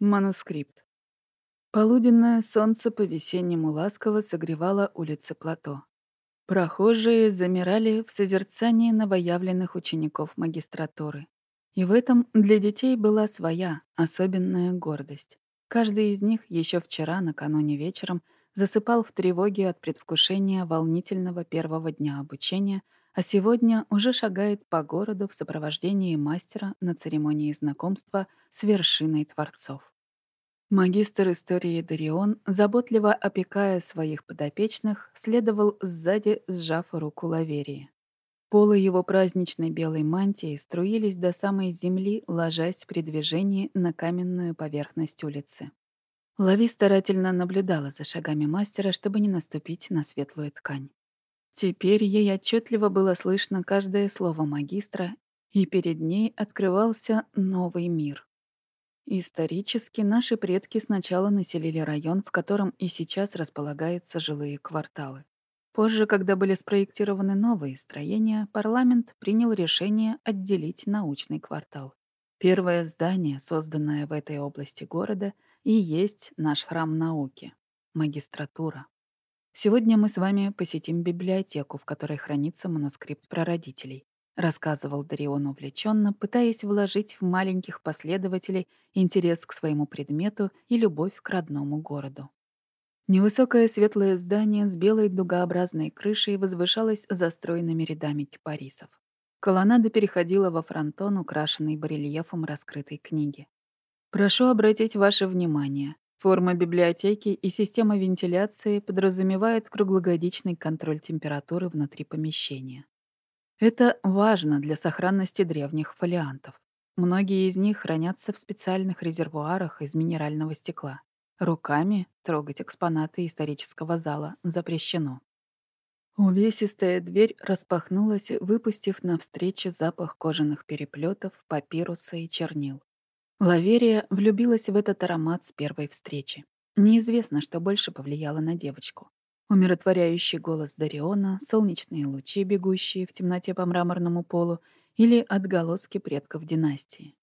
Манускрипт. Полуденное солнце по-весеннему ласково согревало улицы плато. Прохожие замирали в созерцании новоявленных учеников магистратуры. И в этом для детей была своя, особенная гордость. Каждый из них еще вчера, накануне вечером, засыпал в тревоге от предвкушения волнительного первого дня обучения, а сегодня уже шагает по городу в сопровождении мастера на церемонии знакомства с вершиной творцов. Магистр истории Дарион, заботливо опекая своих подопечных, следовал сзади, сжав руку Лаверии. Полы его праздничной белой мантии струились до самой земли, ложась при движении на каменную поверхность улицы. Лави старательно наблюдала за шагами мастера, чтобы не наступить на светлую ткань. Теперь ей отчетливо было слышно каждое слово магистра, и перед ней открывался новый мир. Исторически наши предки сначала населили район, в котором и сейчас располагаются жилые кварталы. Позже, когда были спроектированы новые строения, парламент принял решение отделить научный квартал. Первое здание, созданное в этой области города, и есть наш храм науки — магистратура. Сегодня мы с вами посетим библиотеку, в которой хранится манускрипт прародителей рассказывал Дарион увлеченно, пытаясь вложить в маленьких последователей интерес к своему предмету и любовь к родному городу. Невысокое светлое здание с белой дугообразной крышей возвышалось застроенными рядами кипарисов. Колоннада переходила во фронтон, украшенный барельефом раскрытой книги. Прошу обратить ваше внимание. Форма библиотеки и система вентиляции подразумевает круглогодичный контроль температуры внутри помещения. Это важно для сохранности древних фолиантов. Многие из них хранятся в специальных резервуарах из минерального стекла. Руками трогать экспонаты исторического зала запрещено. Увесистая дверь распахнулась, выпустив навстречу запах кожаных переплетов, папируса и чернил. Лаверия влюбилась в этот аромат с первой встречи. Неизвестно, что больше повлияло на девочку. Умиротворяющий голос Дариона, солнечные лучи, бегущие в темноте по мраморному полу, или отголоски предков династии.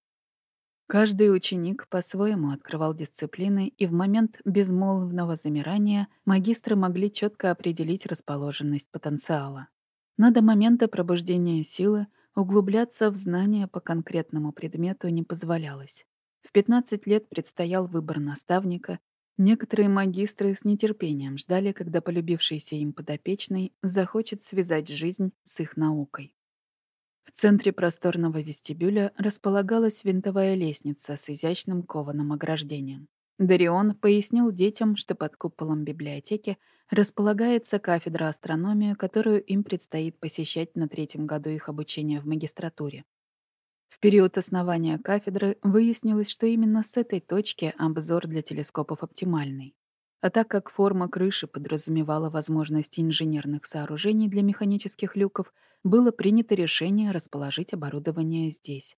Каждый ученик по-своему открывал дисциплины, и в момент безмолвного замирания магистры могли четко определить расположенность потенциала. Но до момента пробуждения силы углубляться в знания по конкретному предмету не позволялось. В 15 лет предстоял выбор наставника, Некоторые магистры с нетерпением ждали, когда полюбившийся им подопечный захочет связать жизнь с их наукой. В центре просторного вестибюля располагалась винтовая лестница с изящным кованым ограждением. Дарион пояснил детям, что под куполом библиотеки располагается кафедра астрономии, которую им предстоит посещать на третьем году их обучения в магистратуре. В период основания кафедры выяснилось, что именно с этой точки обзор для телескопов оптимальный. А так как форма крыши подразумевала возможность инженерных сооружений для механических люков, было принято решение расположить оборудование здесь.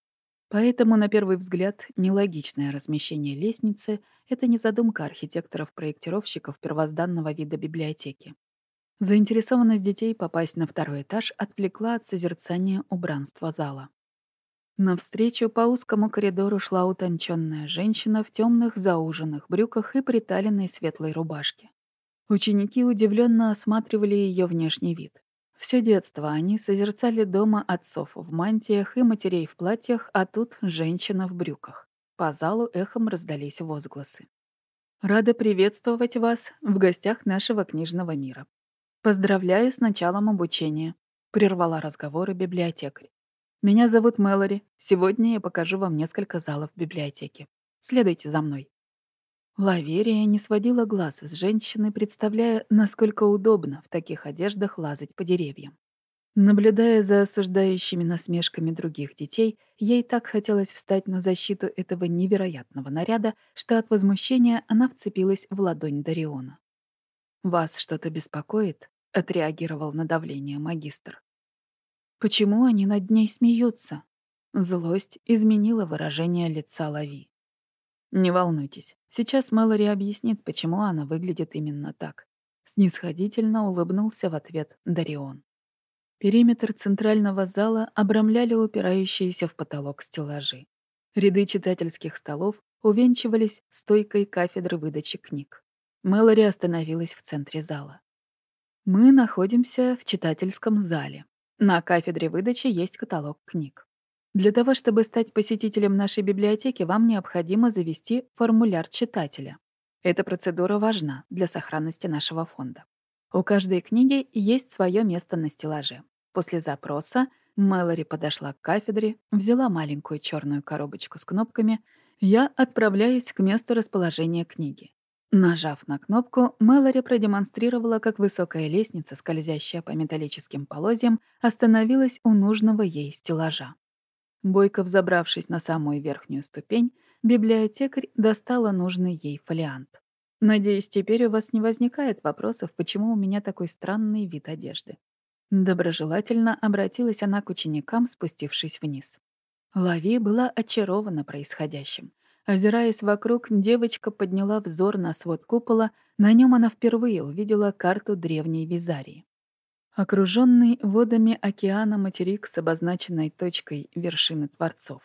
Поэтому, на первый взгляд, нелогичное размещение лестницы — это не задумка архитекторов-проектировщиков первозданного вида библиотеки. Заинтересованность детей попасть на второй этаж отвлекла от созерцания убранства зала. Навстречу по узкому коридору шла утонченная женщина в темных зауженных брюках и приталенной светлой рубашке. Ученики удивленно осматривали ее внешний вид. Все детство они созерцали дома отцов в мантиях и матерей в платьях, а тут женщина в брюках. По залу эхом раздались возгласы. «Рада приветствовать вас в гостях нашего книжного мира. Поздравляю с началом обучения», — прервала разговоры библиотекарь. Меня зовут Мэлори. Сегодня я покажу вам несколько залов библиотеки. Следуйте за мной». Лаверия не сводила глаз с женщины, представляя, насколько удобно в таких одеждах лазать по деревьям. Наблюдая за осуждающими насмешками других детей, ей так хотелось встать на защиту этого невероятного наряда, что от возмущения она вцепилась в ладонь Дариона. «Вас что-то беспокоит?» — отреагировал на давление магистр. Почему они над ней смеются? Злость изменила выражение лица Лави. Не волнуйтесь, сейчас Мэлори объяснит, почему она выглядит именно так. Снисходительно улыбнулся в ответ Дарион. Периметр центрального зала обрамляли упирающиеся в потолок стеллажи. Ряды читательских столов увенчивались стойкой кафедры выдачи книг. Мэлори остановилась в центре зала. Мы находимся в читательском зале. На кафедре выдачи есть каталог книг. Для того, чтобы стать посетителем нашей библиотеки, вам необходимо завести формуляр читателя. Эта процедура важна для сохранности нашего фонда. У каждой книги есть свое место на стеллаже. После запроса Мэлори подошла к кафедре, взяла маленькую черную коробочку с кнопками. Я отправляюсь к месту расположения книги. Нажав на кнопку, Мэлори продемонстрировала, как высокая лестница, скользящая по металлическим полозьям, остановилась у нужного ей стеллажа. Бойко взобравшись на самую верхнюю ступень, библиотекарь достала нужный ей фолиант. «Надеюсь, теперь у вас не возникает вопросов, почему у меня такой странный вид одежды». Доброжелательно обратилась она к ученикам, спустившись вниз. Лави была очарована происходящим. Озираясь вокруг, девочка подняла взор на свод купола, на нем она впервые увидела карту древней Визарии. Окруженный водами океана материк с обозначенной точкой вершины Творцов.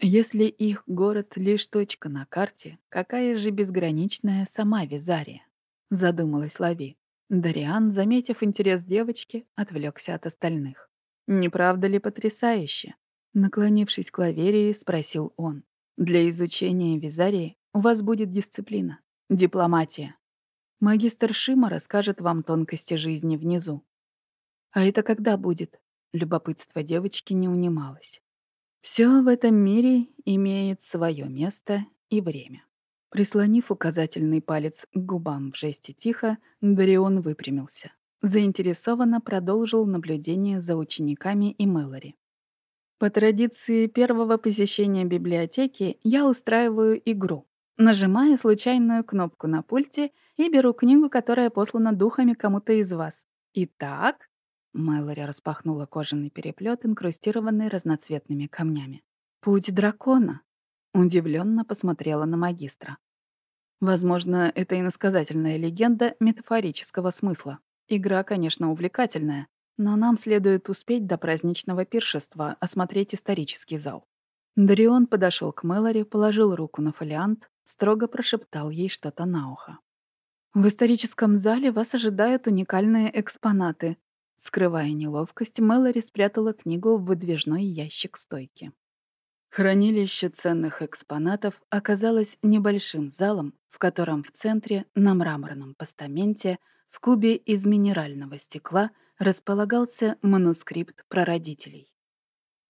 Если их город — лишь точка на карте, какая же безграничная сама Визария? Задумалась Лави. Дариан, заметив интерес девочки, отвлекся от остальных. «Не правда ли потрясающе?» Наклонившись к Лаверии, спросил он. «Для изучения визарии у вас будет дисциплина, дипломатия. Магистр Шима расскажет вам тонкости жизни внизу. А это когда будет?» Любопытство девочки не унималось. Все в этом мире имеет свое место и время. Прислонив указательный палец к губам в жесте тихо, Дарион выпрямился. Заинтересованно продолжил наблюдение за учениками и Мэлори. По традиции первого посещения библиотеки я устраиваю игру. Нажимаю случайную кнопку на пульте и беру книгу, которая послана духами кому-то из вас. Итак, Мэлори распахнула кожаный переплет, инкрустированный разноцветными камнями. «Путь дракона», Удивленно посмотрела на магистра. Возможно, это иносказательная легенда метафорического смысла. Игра, конечно, увлекательная, но нам следует успеть до праздничного пиршества осмотреть исторический зал. Дарион подошел к Мэлори, положил руку на фолиант, строго прошептал ей что-то на ухо. «В историческом зале вас ожидают уникальные экспонаты». Скрывая неловкость, Мэлори спрятала книгу в выдвижной ящик стойки. Хранилище ценных экспонатов оказалось небольшим залом, в котором в центре, на мраморном постаменте, в кубе из минерального стекла располагался манускрипт прародителей.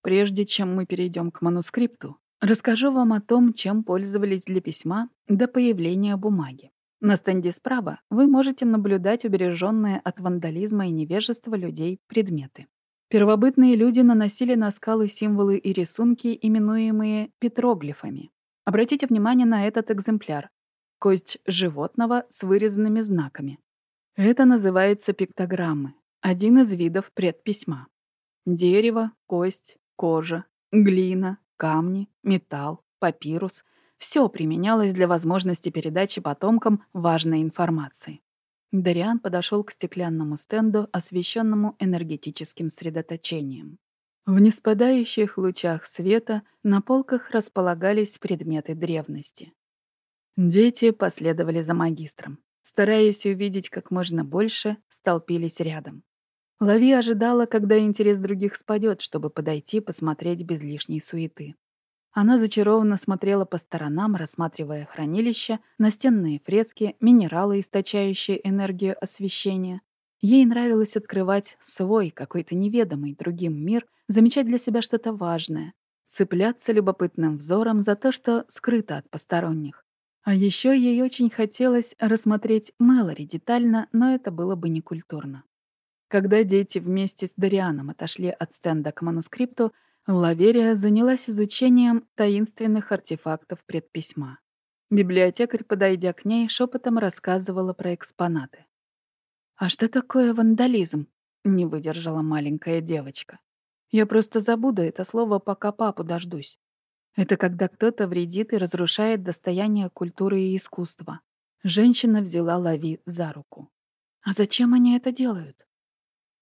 Прежде чем мы перейдем к манускрипту, расскажу вам о том, чем пользовались для письма до появления бумаги. На стенде справа вы можете наблюдать убереженные от вандализма и невежества людей предметы. Первобытные люди наносили на скалы символы и рисунки, именуемые петроглифами. Обратите внимание на этот экземпляр. Кость животного с вырезанными знаками. Это называется пиктограммы, один из видов предписьма. Дерево, кость, кожа, глина, камни, металл, папирус — все применялось для возможности передачи потомкам важной информации. Дариан подошел к стеклянному стенду, освещенному энергетическим средоточением. В неспадающих лучах света на полках располагались предметы древности. Дети последовали за магистром. Стараясь увидеть как можно больше, столпились рядом. Лави ожидала, когда интерес других спадет, чтобы подойти посмотреть без лишней суеты. Она зачарованно смотрела по сторонам, рассматривая хранилища, настенные фрески, минералы, источающие энергию освещения. Ей нравилось открывать свой, какой-то неведомый другим мир, замечать для себя что-то важное, цепляться любопытным взором за то, что скрыто от посторонних. А еще ей очень хотелось рассмотреть Мэлори детально, но это было бы некультурно. Когда дети вместе с Дарианом отошли от стенда к манускрипту, Лаверия занялась изучением таинственных артефактов предписьма. Библиотекарь, подойдя к ней, шепотом рассказывала про экспонаты. «А что такое вандализм?» — не выдержала маленькая девочка. «Я просто забуду это слово, пока папу дождусь. Это когда кто-то вредит и разрушает достояние культуры и искусства». Женщина взяла Лави за руку. «А зачем они это делают?»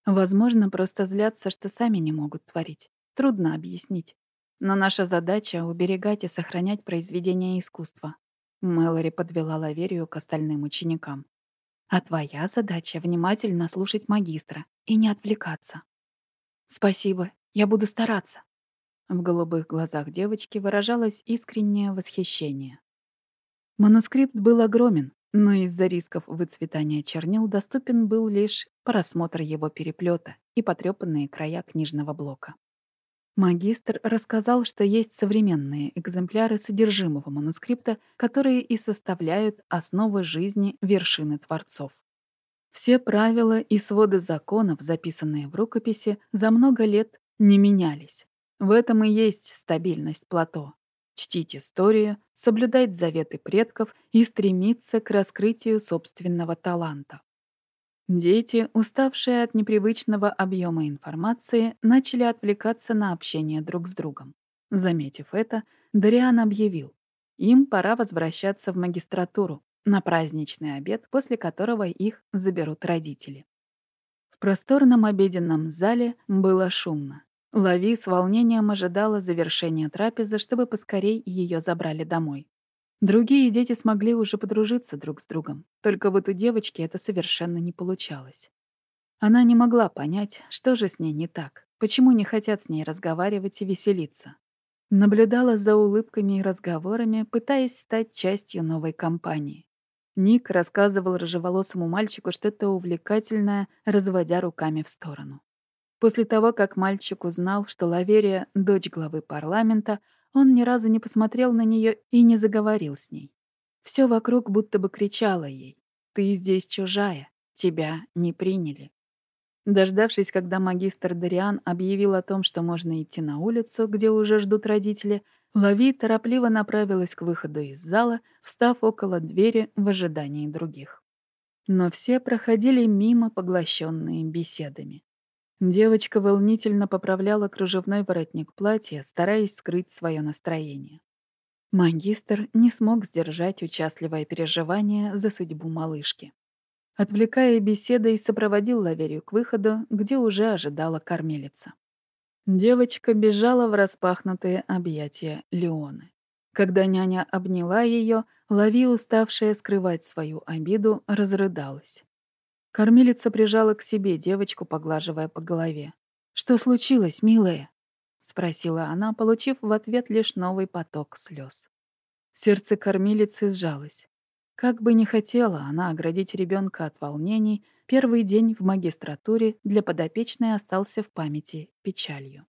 «Возможно, просто злятся, что сами не могут творить. Трудно объяснить. но наша задача — уберегать и сохранять произведения искусства. Мэлори подвела Лаверию к остальным ученикам. А твоя задача — внимательно слушать магистра и не отвлекаться. Спасибо, я буду стараться. В голубых глазах девочки выражалось искреннее восхищение. Манускрипт был огромен, но из-за рисков выцветания чернил доступен был лишь просмотр его переплета и потрепанные края книжного блока. Магистр рассказал, что есть современные экземпляры содержимого манускрипта, которые и составляют основы жизни вершины творцов. Все правила и своды законов, записанные в рукописи, за много лет не менялись. В этом и есть стабильность плато чтить историю, соблюдать заветы предков и стремиться к раскрытию собственного таланта. Дети, уставшие от непривычного объема информации, начали отвлекаться на общение друг с другом. Заметив это, Дариан объявил, им пора возвращаться в магистратуру на праздничный обед, после которого их заберут родители. В просторном обеденном зале было шумно. Лави с волнением ожидала завершения трапезы, чтобы поскорей ее забрали домой. Другие дети смогли уже подружиться друг с другом, только вот у девочки это совершенно не получалось. Она не могла понять, что же с ней не так, почему не хотят с ней разговаривать и веселиться. Наблюдала за улыбками и разговорами, пытаясь стать частью новой компании. Ник рассказывал рыжеволосому мальчику что-то увлекательное, разводя руками в сторону. После того, как мальчик узнал, что Лаверия — дочь главы парламента, он ни разу не посмотрел на нее и не заговорил с ней. Все вокруг будто бы кричало ей «Ты здесь чужая, тебя не приняли». Дождавшись, когда магистр Дариан объявил о том, что можно идти на улицу, где уже ждут родители, Лави торопливо направилась к выходу из зала, встав около двери в ожидании других. Но все проходили мимо, поглощенные беседами. Девочка волнительно поправляла кружевной воротник платья, стараясь скрыть свое настроение. Магистр не смог сдержать участливое переживание за судьбу малышки. Отвлекая беседой, сопроводил Лаверию к выходу, где уже ожидала кормилица. Девочка бежала в распахнутые объятия Леоны. Когда няня обняла ее, Лави, уставшая скрывать свою обиду, разрыдалась. Кормилица прижала к себе девочку, поглаживая по голове. «Что случилось, милая?» — спросила она, получив в ответ лишь новый поток слез. Сердце кормилицы сжалось. Как бы ни хотела она оградить ребенка от волнений, первый день в магистратуре для подопечной остался в памяти печалью.